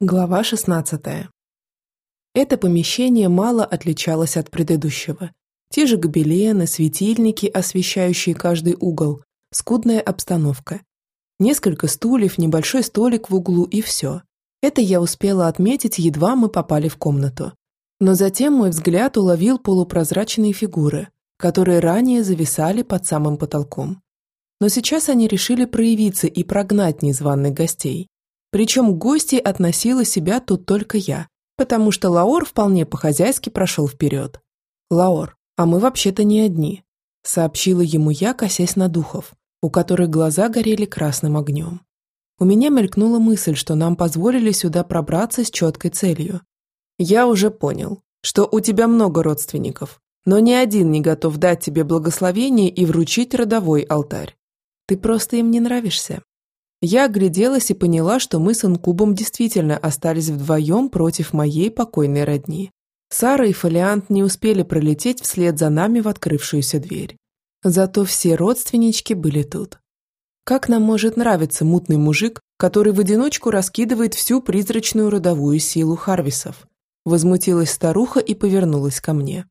Глава 16. Это помещение мало отличалось от предыдущего. Те же гобелены, светильники, освещающие каждый угол, скудная обстановка. Несколько стульев, небольшой столик в углу и все. Это я успела отметить, едва мы попали в комнату. Но затем мой взгляд уловил полупрозрачные фигуры, которые ранее зависали под самым потолком. Но сейчас они решили проявиться и прогнать незваных гостей. Причем к гости относила себя тут только я, потому что Лаор вполне по-хозяйски прошел вперед. «Лаор, а мы вообще-то не одни», – сообщила ему я, косясь на духов, у которых глаза горели красным огнем. У меня мелькнула мысль, что нам позволили сюда пробраться с четкой целью. «Я уже понял, что у тебя много родственников, но ни один не готов дать тебе благословение и вручить родовой алтарь. Ты просто им не нравишься». Я огляделась и поняла, что мы с Инкубом действительно остались вдвоем против моей покойной родни. Сара и Фолиант не успели пролететь вслед за нами в открывшуюся дверь. Зато все родственнички были тут. Как нам может нравиться мутный мужик, который в одиночку раскидывает всю призрачную родовую силу Харвисов? Возмутилась старуха и повернулась ко мне.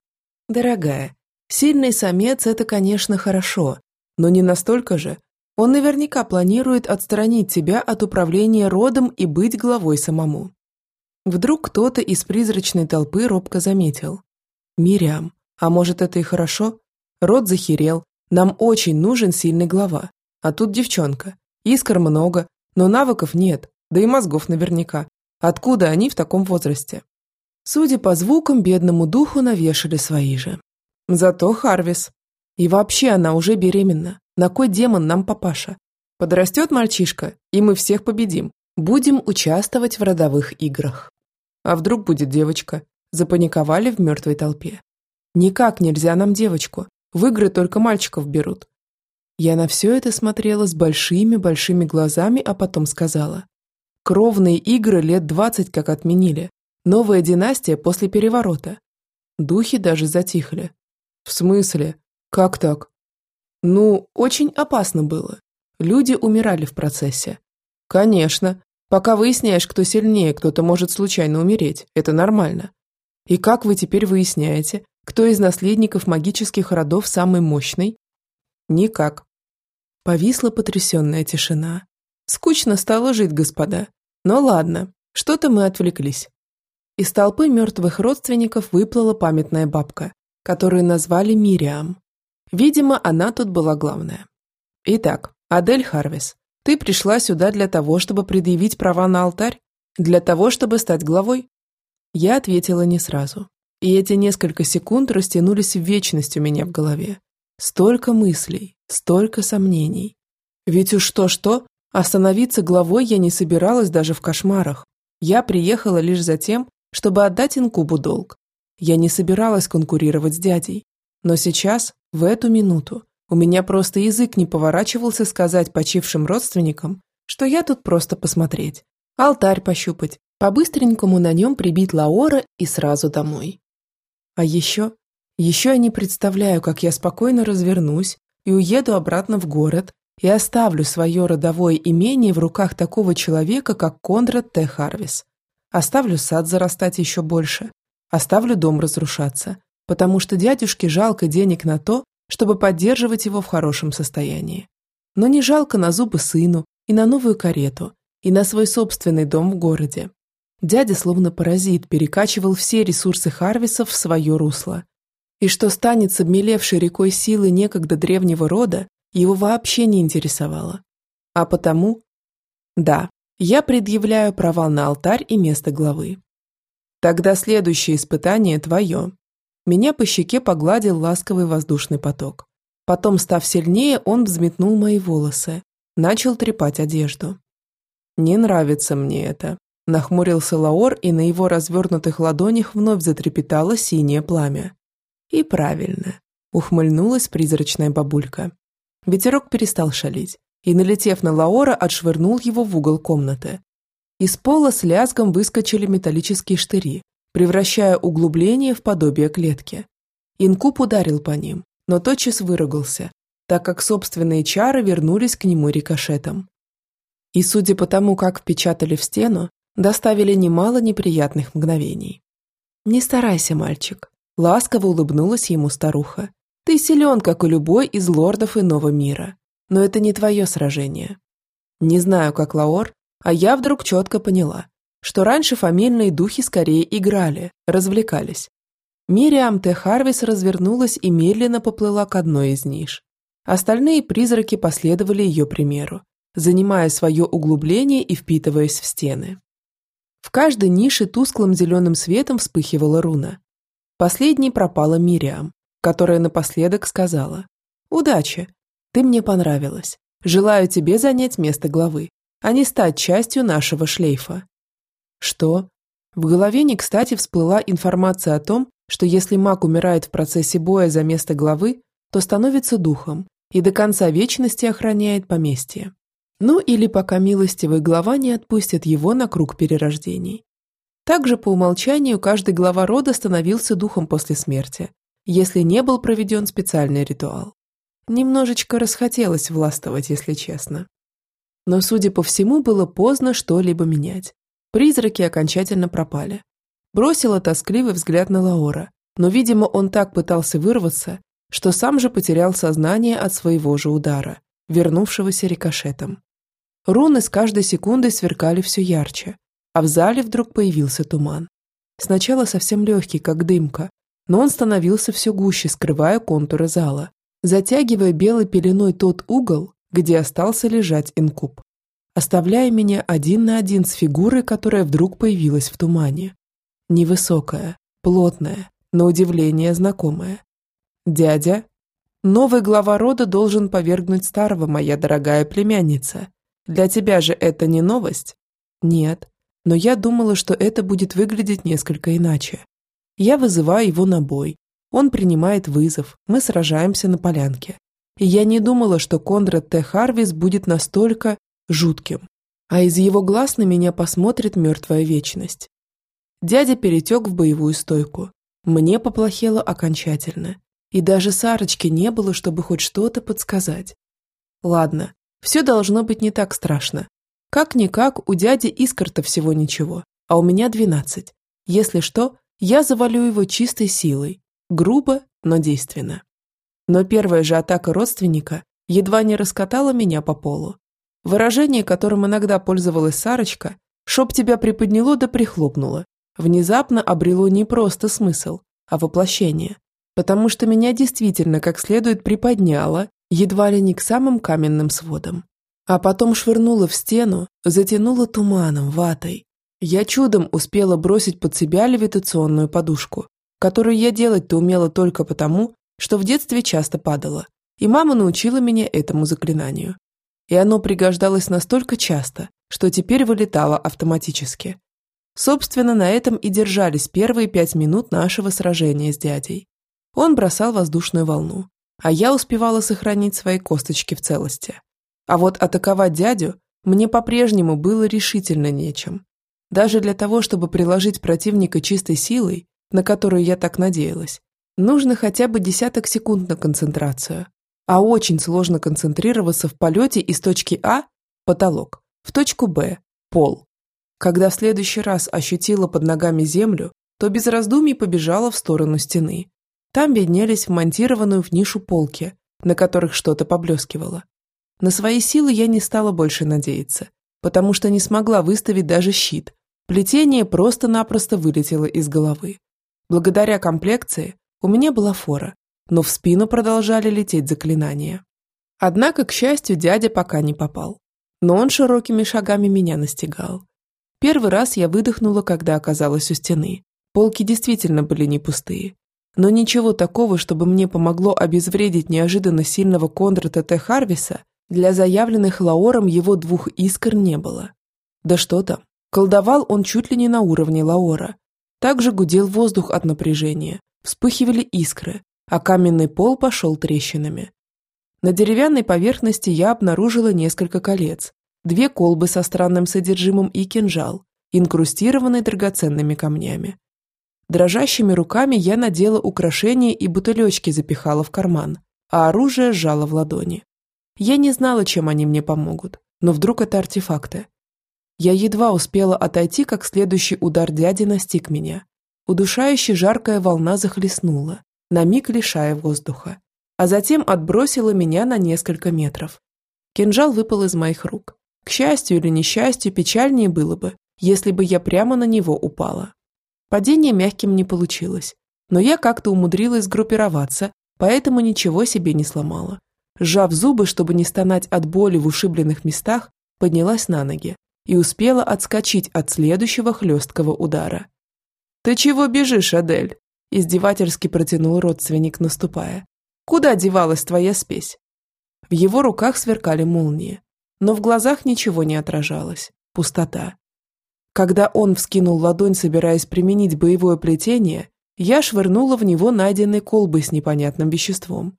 Дорогая, сильный самец – это, конечно, хорошо, но не настолько же, он наверняка планирует отстранить тебя от управления родом и быть главой самому. Вдруг кто-то из призрачной толпы робко заметил. «Мириам, а может это и хорошо? Род захерел, нам очень нужен сильный глава. А тут девчонка. Искр много, но навыков нет, да и мозгов наверняка. Откуда они в таком возрасте?» Судя по звукам, бедному духу навешали свои же. Зато Харвис. И вообще она уже беременна. На кой демон нам папаша? Подрастет мальчишка, и мы всех победим. Будем участвовать в родовых играх. А вдруг будет девочка? Запаниковали в мертвой толпе. Никак нельзя нам девочку. В игры только мальчиков берут. Я на все это смотрела с большими-большими глазами, а потом сказала. Кровные игры лет двадцать как отменили. Новая династия после переворота. Духи даже затихли. В смысле? Как так? Ну, очень опасно было. Люди умирали в процессе. Конечно. Пока выясняешь, кто сильнее, кто-то может случайно умереть. Это нормально. И как вы теперь выясняете, кто из наследников магических родов самый мощный? Никак. Повисла потрясенная тишина. Скучно стало жить, господа. Но ладно, что-то мы отвлеклись. Из толпы мертвых родственников выплыла памятная бабка, которую назвали Мириам. Видимо, она тут была главная. Итак, Адель Харвис, ты пришла сюда для того, чтобы предъявить права на алтарь? Для того, чтобы стать главой? Я ответила не сразу. И эти несколько секунд растянулись в вечность у меня в голове. Столько мыслей, столько сомнений. Ведь уж что-что, остановиться главой я не собиралась даже в кошмарах. Я приехала лишь за тем, чтобы отдать инкубу долг. Я не собиралась конкурировать с дядей. Но сейчас, в эту минуту, у меня просто язык не поворачивался сказать почившим родственникам, что я тут просто посмотреть, алтарь пощупать, по-быстренькому на нем прибить Лаора и сразу домой. А еще, еще я не представляю, как я спокойно развернусь и уеду обратно в город и оставлю свое родовое имение в руках такого человека, как Кондрат Т. Харвис. Оставлю сад зарастать еще больше, оставлю дом разрушаться, потому что дядюшке жалко денег на то, чтобы поддерживать его в хорошем состоянии. Но не жалко на зубы сыну и на новую карету, и на свой собственный дом в городе. Дядя, словно паразит, перекачивал все ресурсы Харвисов в свое русло. И что станет с обмелевшей рекой силы некогда древнего рода, его вообще не интересовало. А потому... Да, я предъявляю права на алтарь и место главы. Тогда следующее испытание твое. Меня по щеке погладил ласковый воздушный поток. Потом, став сильнее, он взметнул мои волосы, начал трепать одежду. «Не нравится мне это», – нахмурился Лаор, и на его развернутых ладонях вновь затрепетало синее пламя. «И правильно», – ухмыльнулась призрачная бабулька. Ветерок перестал шалить, и, налетев на Лаора, отшвырнул его в угол комнаты. Из пола с лязгом выскочили металлические штыри, превращая углубление в подобие клетки. Инкуб ударил по ним, но тотчас выругался, так как собственные чары вернулись к нему рикошетом. И судя по тому, как впечатали в стену, доставили немало неприятных мгновений. «Не старайся, мальчик», – ласково улыбнулась ему старуха. «Ты силен, как и любой из лордов иного мира, но это не твое сражение». Не знаю, как Лаор, а я вдруг четко поняла, что раньше фамильные духи скорее играли, развлекались. Мириам Т. Харвис развернулась и медленно поплыла к одной из ниш. Остальные призраки последовали ее примеру, занимая свое углубление и впитываясь в стены. В каждой нише тусклым зеленым светом вспыхивала руна. Последней пропала Мириам, которая напоследок сказала «Удачи! Ты мне понравилась. Желаю тебе занять место главы, а не стать частью нашего шлейфа». Что? В голове не кстати всплыла информация о том, что если маг умирает в процессе боя за место главы, то становится духом и до конца вечности охраняет поместье. Ну или пока милостивый глава не отпустит его на круг перерождений. Также по умолчанию каждый глава рода становился духом после смерти, если не был проведен специальный ритуал. Немножечко расхотелось властвовать, если честно. Но, судя по всему, было поздно что-либо менять. Призраки окончательно пропали. Бросила тоскливый взгляд на Лаора, но, видимо, он так пытался вырваться, что сам же потерял сознание от своего же удара, вернувшегося рикошетом. Руны с каждой секундой сверкали все ярче, а в зале вдруг появился туман. Сначала совсем легкий, как дымка, но он становился все гуще, скрывая контуры зала, затягивая белой пеленой тот угол, где остался лежать инкуб оставляя меня один на один с фигурой, которая вдруг появилась в тумане. Невысокая, плотная, на удивление знакомая. «Дядя?» «Новый глава рода должен повергнуть старого, моя дорогая племянница. Для тебя же это не новость?» «Нет, но я думала, что это будет выглядеть несколько иначе. Я вызываю его на бой. Он принимает вызов, мы сражаемся на полянке. И я не думала, что Конрад Т. Харвис будет настолько жутким, а из его глаз на меня посмотрит мертвая вечность. Дядя перетек в боевую стойку. Мне поплохело окончательно. И даже Сарочки не было, чтобы хоть что-то подсказать. Ладно, все должно быть не так страшно. Как-никак, у дяди искр-то всего ничего, а у меня двенадцать. Если что, я завалю его чистой силой. Грубо, но действенно. Но первая же атака родственника едва не раскатала меня по полу. Выражение, которым иногда пользовалась Сарочка, «чтоб тебя приподняло да прихлопнуло», внезапно обрело не просто смысл, а воплощение, потому что меня действительно как следует приподняло, едва ли не к самым каменным сводам. А потом швырнуло в стену, затянуло туманом, ватой. Я чудом успела бросить под себя левитационную подушку, которую я делать-то умела только потому, что в детстве часто падала, и мама научила меня этому заклинанию и оно пригождалось настолько часто, что теперь вылетало автоматически. Собственно, на этом и держались первые пять минут нашего сражения с дядей. Он бросал воздушную волну, а я успевала сохранить свои косточки в целости. А вот атаковать дядю мне по-прежнему было решительно нечем. Даже для того, чтобы приложить противника чистой силой, на которую я так надеялась, нужно хотя бы десяток секунд на концентрацию а очень сложно концентрироваться в полете из точки А – потолок, в точку Б – пол. Когда в следующий раз ощутила под ногами землю, то без раздумий побежала в сторону стены. Там виднелись вмонтированную в нишу полки, на которых что-то поблескивало. На свои силы я не стала больше надеяться, потому что не смогла выставить даже щит. Плетение просто-напросто вылетело из головы. Благодаря комплекции у меня была фора, но в спину продолжали лететь заклинания. Однако, к счастью, дядя пока не попал. Но он широкими шагами меня настигал. Первый раз я выдохнула, когда оказалась у стены. Полки действительно были не пустые. Но ничего такого, чтобы мне помогло обезвредить неожиданно сильного Кондрата Т. Харвиса, для заявленных Лаором его двух искр не было. Да что там, колдовал он чуть ли не на уровне Лаора. Также гудел воздух от напряжения, вспыхивали искры, а каменный пол пошел трещинами. На деревянной поверхности я обнаружила несколько колец, две колбы со странным содержимым и кинжал, инкрустированный драгоценными камнями. Дрожащими руками я надела украшения и бутылечки запихала в карман, а оружие сжала в ладони. Я не знала, чем они мне помогут, но вдруг это артефакты. Я едва успела отойти, как следующий удар дяди настиг меня. Удушающая жаркая волна захлестнула, на миг лишая воздуха, а затем отбросила меня на несколько метров. Кинжал выпал из моих рук. К счастью или несчастью, печальнее было бы, если бы я прямо на него упала. Падение мягким не получилось, но я как-то умудрилась сгруппироваться, поэтому ничего себе не сломала. Сжав зубы, чтобы не стонать от боли в ушибленных местах, поднялась на ноги и успела отскочить от следующего хлесткого удара. «Ты чего бежишь, Адель?» – издевательски протянул родственник, наступая. «Куда девалась твоя спесь?» В его руках сверкали молнии, но в глазах ничего не отражалось. Пустота. Когда он вскинул ладонь, собираясь применить боевое плетение, я швырнула в него найденной колбой с непонятным веществом.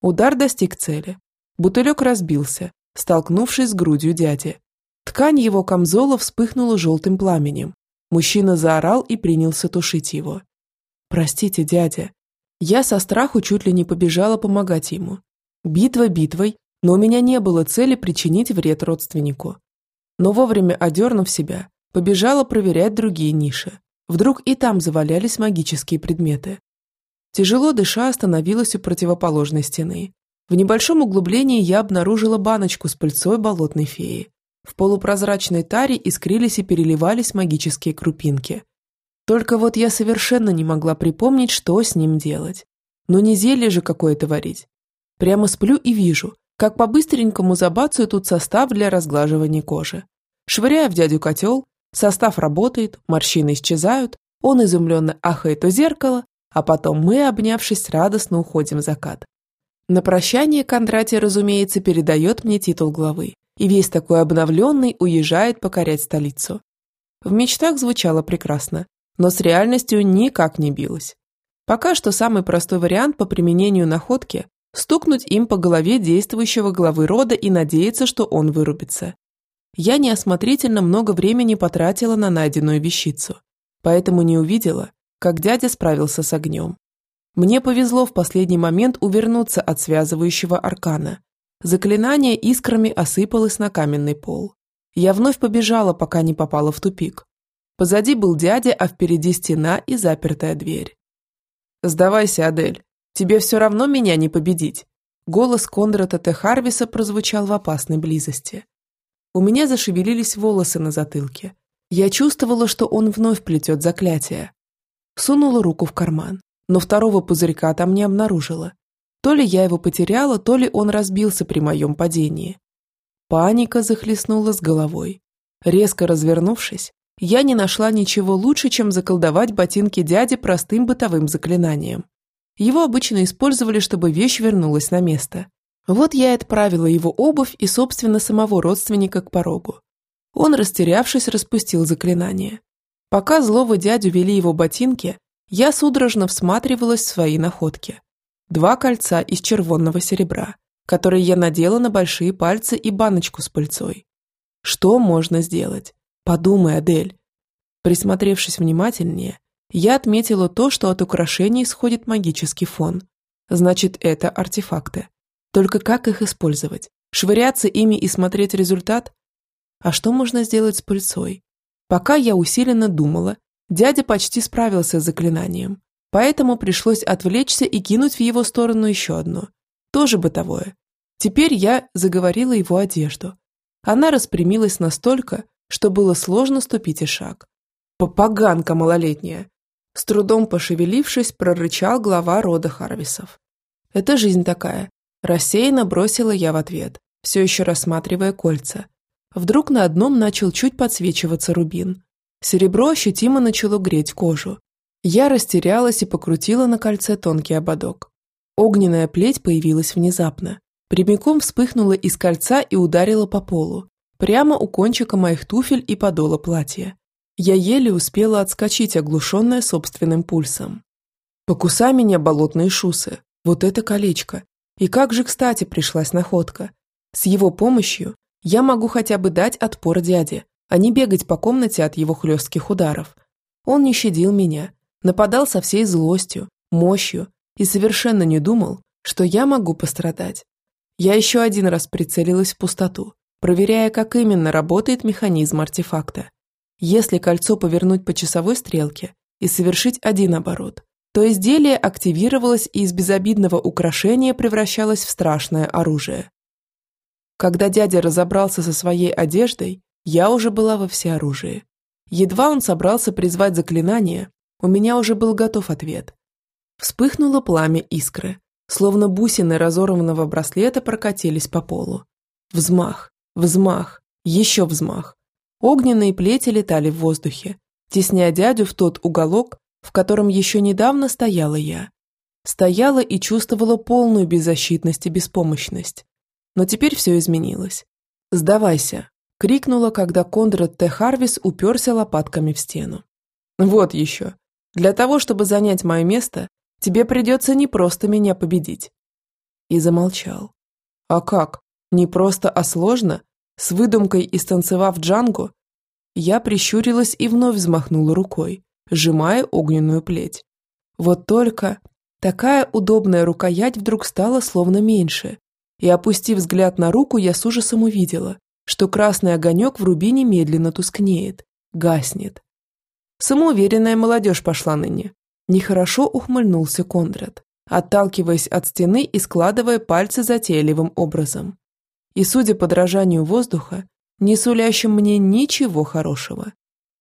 Удар достиг цели. Бутылек разбился, столкнувшись с грудью дяди. Ткань его камзола вспыхнула желтым пламенем. Мужчина заорал и принялся тушить его. «Простите, дядя». Я со страху чуть ли не побежала помогать ему. Битва битвой, но у меня не было цели причинить вред родственнику. Но вовремя одернув себя, побежала проверять другие ниши. Вдруг и там завалялись магические предметы. Тяжело дыша остановилась у противоположной стены. В небольшом углублении я обнаружила баночку с пыльцой болотной феи. В полупрозрачной таре искрились и переливались магические крупинки. Только вот я совершенно не могла припомнить, что с ним делать. Но не зелье же какое-то варить. Прямо сплю и вижу, как по-быстренькому забацаю тут состав для разглаживания кожи. Швыряя в дядю котел, состав работает, морщины исчезают, он изумленно ахает у зеркала, а потом мы, обнявшись, радостно уходим в закат. На прощание Кондратий, разумеется, передает мне титул главы, и весь такой обновленный уезжает покорять столицу. В мечтах звучало прекрасно, но с реальностью никак не билось. Пока что самый простой вариант по применению находки – стукнуть им по голове действующего главы рода и надеяться, что он вырубится. Я неосмотрительно много времени потратила на найденную вещицу, поэтому не увидела, как дядя справился с огнем. Мне повезло в последний момент увернуться от связывающего аркана, Заклинание искрами осыпалось на каменный пол. Я вновь побежала, пока не попала в тупик. Позади был дядя, а впереди стена и запертая дверь. «Сдавайся, Адель. Тебе все равно меня не победить». Голос Кондрата Т. Харвиса прозвучал в опасной близости. У меня зашевелились волосы на затылке. Я чувствовала, что он вновь плетет заклятие. Сунула руку в карман, но второго пузырька там не обнаружила. То ли я его потеряла, то ли он разбился при моем падении. Паника захлестнула с головой. Резко развернувшись, я не нашла ничего лучше, чем заколдовать ботинки дяди простым бытовым заклинанием. Его обычно использовали, чтобы вещь вернулась на место. Вот я и отправила его обувь и, собственно, самого родственника к порогу. Он, растерявшись, распустил заклинание. Пока злого дядю вели его ботинки, я судорожно всматривалась в свои находки два кольца из червонного серебра, которые я надела на большие пальцы и баночку с пыльцой. Что можно сделать? Подумай, Адель. Присмотревшись внимательнее, я отметила то, что от украшений исходит магический фон. Значит, это артефакты. Только как их использовать? Швыряться ими и смотреть результат? А что можно сделать с пыльцой? Пока я усиленно думала, дядя почти справился с заклинанием. Поэтому пришлось отвлечься и кинуть в его сторону еще одно. Тоже бытовое. Теперь я заговорила его одежду. Она распрямилась настолько, что было сложно ступить и шаг. «Попаганка малолетняя!» С трудом пошевелившись, прорычал глава рода Харвисов. «Это жизнь такая», – рассеянно бросила я в ответ, все еще рассматривая кольца. Вдруг на одном начал чуть подсвечиваться рубин. Серебро ощутимо начало греть кожу. Я растерялась и покрутила на кольце тонкий ободок. Огненная плеть появилась внезапно. Прямиком вспыхнула из кольца и ударила по полу, прямо у кончика моих туфель и подола платья. Я еле успела отскочить, оглушенная собственным пульсом. Покуса меня болотные шусы. Вот это колечко. И как же кстати пришлась находка. С его помощью я могу хотя бы дать отпор дяде, а не бегать по комнате от его хлестких ударов. Он не щадил меня, нападал со всей злостью, мощью и совершенно не думал, что я могу пострадать. Я еще один раз прицелилась в пустоту, проверяя, как именно работает механизм артефакта. Если кольцо повернуть по часовой стрелке и совершить один оборот, то изделие активировалось и из безобидного украшения превращалось в страшное оружие. Когда дядя разобрался со своей одеждой, я уже была во всеоружии. Едва он собрался призвать заклинание, у меня уже был готов ответ. Вспыхнуло пламя искры, словно бусины разорванного браслета прокатились по полу. Взмах, взмах, еще взмах. Огненные плети летали в воздухе, тесня дядю в тот уголок, в котором еще недавно стояла я. Стояла и чувствовала полную беззащитность и беспомощность. Но теперь все изменилось. «Сдавайся!» – крикнула, когда Кондрат Т. Харвис уперся лопатками в стену. «Вот еще. Для того, чтобы занять мое место, тебе придется не просто меня победить». И замолчал. «А как? Не просто, а сложно? С выдумкой и станцевав джангу?» Я прищурилась и вновь взмахнула рукой, сжимая огненную плеть. Вот только такая удобная рукоять вдруг стала словно меньше, и, опустив взгляд на руку, я с ужасом увидела, что красный огонек в рубине медленно тускнеет, гаснет. Самоуверенная молодежь пошла ныне. Нехорошо ухмыльнулся Кондрат, отталкиваясь от стены и складывая пальцы затейливым образом. И, судя по дрожанию воздуха, не сулящим мне ничего хорошего.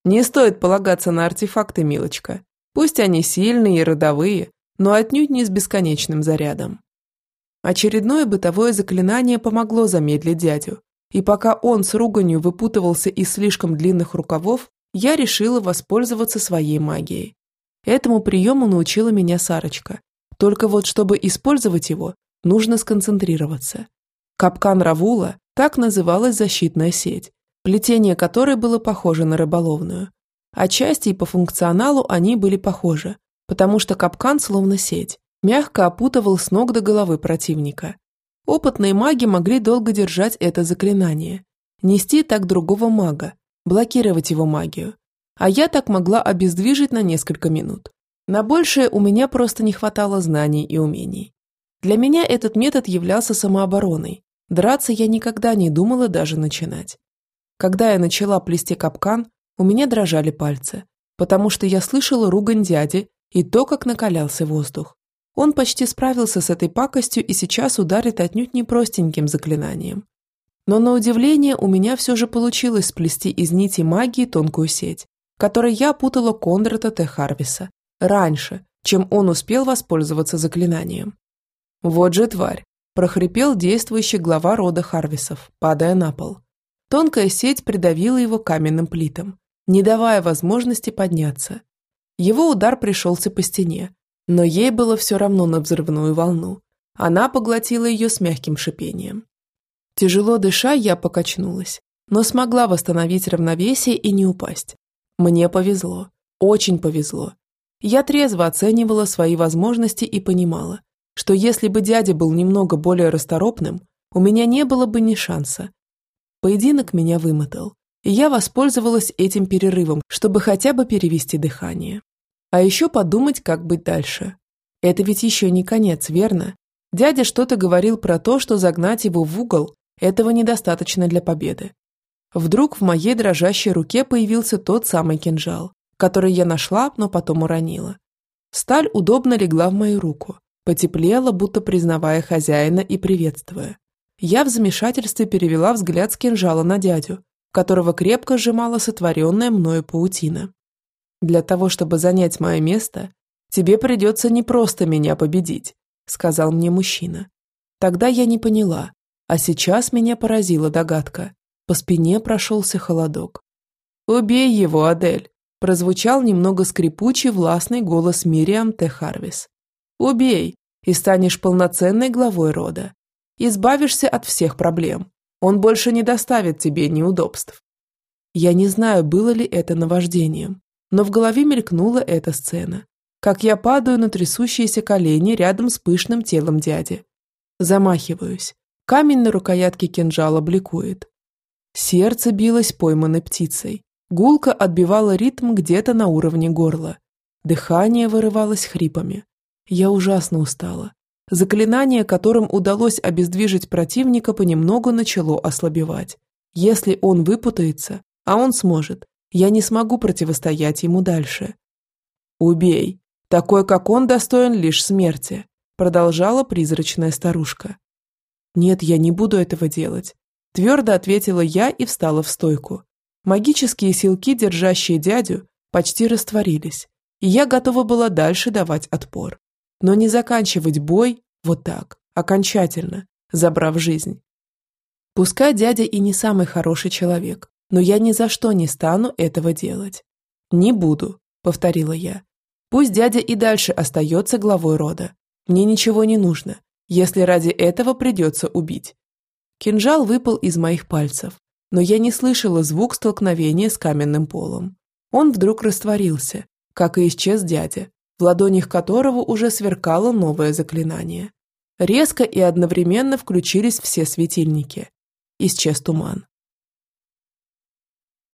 Не стоит полагаться на артефакты, милочка. Пусть они сильные и родовые, но отнюдь не с бесконечным зарядом. Очередное бытовое заклинание помогло замедлить дядю, и пока он с руганью выпутывался из слишком длинных рукавов, я решила воспользоваться своей магией. Этому приему научила меня Сарочка. Только вот чтобы использовать его, нужно сконцентрироваться. Капкан Равула – так называлась защитная сеть, плетение которой было похоже на рыболовную. Отчасти и по функционалу они были похожи, потому что капкан словно сеть, мягко опутывал с ног до головы противника. Опытные маги могли долго держать это заклинание, нести так другого мага, блокировать его магию. А я так могла обездвижить на несколько минут. На большее у меня просто не хватало знаний и умений. Для меня этот метод являлся самообороной. Драться я никогда не думала даже начинать. Когда я начала плести капкан, у меня дрожали пальцы, потому что я слышала ругань дяди и то, как накалялся воздух. Он почти справился с этой пакостью и сейчас ударит отнюдь не простеньким заклинанием. Но на удивление у меня все же получилось сплести из нити магии тонкую сеть, которой я путала Кондрата Т. Харвиса раньше, чем он успел воспользоваться заклинанием. «Вот же тварь!» – прохрипел действующий глава рода Харвисов, падая на пол. Тонкая сеть придавила его каменным плитам, не давая возможности подняться. Его удар пришелся по стене, но ей было все равно на взрывную волну. Она поглотила ее с мягким шипением. Тяжело дыша, я покачнулась, но смогла восстановить равновесие и не упасть. Мне повезло, очень повезло. Я трезво оценивала свои возможности и понимала, что если бы дядя был немного более расторопным, у меня не было бы ни шанса. Поединок меня вымотал, и я воспользовалась этим перерывом, чтобы хотя бы перевести дыхание. А еще подумать, как быть дальше. Это ведь еще не конец, верно? Дядя что-то говорил про то, что загнать его в угол – этого недостаточно для победы. Вдруг в моей дрожащей руке появился тот самый кинжал, который я нашла, но потом уронила. Сталь удобно легла в мою руку, потеплела, будто признавая хозяина и приветствуя. Я в замешательстве перевела взгляд с кинжала на дядю, которого крепко сжимала сотворенная мною паутина. Для того, чтобы занять мое место, тебе придется не просто меня победить, сказал мне мужчина. Тогда я не поняла, а сейчас меня поразила догадка. По спине прошелся холодок. «Убей его, Адель!» прозвучал немного скрипучий властный голос Мириам Т. Харвис. «Убей, и станешь полноценной главой рода. Избавишься от всех проблем. Он больше не доставит тебе неудобств». Я не знаю, было ли это наваждением, но в голове мелькнула эта сцена. Как я падаю на трясущиеся колени рядом с пышным телом дяди. Замахиваюсь. Камень на рукоятке кинжала бликует. Сердце билось пойманной птицей. Гулка отбивала ритм где-то на уровне горла. Дыхание вырывалось хрипами. Я ужасно устала. Заклинание, которым удалось обездвижить противника, понемногу начало ослабевать. Если он выпутается, а он сможет, я не смогу противостоять ему дальше. «Убей. Такой, как он, достоин лишь смерти», продолжала призрачная старушка. «Нет, я не буду этого делать», твердо ответила я и встала в стойку. Магические силки, держащие дядю, почти растворились, и я готова была дальше давать отпор. Но не заканчивать бой вот так, окончательно, забрав жизнь. Пускай дядя и не самый хороший человек, но я ни за что не стану этого делать. «Не буду», — повторила я. «Пусть дядя и дальше остается главой рода. Мне ничего не нужно, если ради этого придется убить». Кинжал выпал из моих пальцев, но я не слышала звук столкновения с каменным полом. Он вдруг растворился, как и исчез дядя, в ладонях которого уже сверкало новое заклинание. Резко и одновременно включились все светильники. Исчез туман.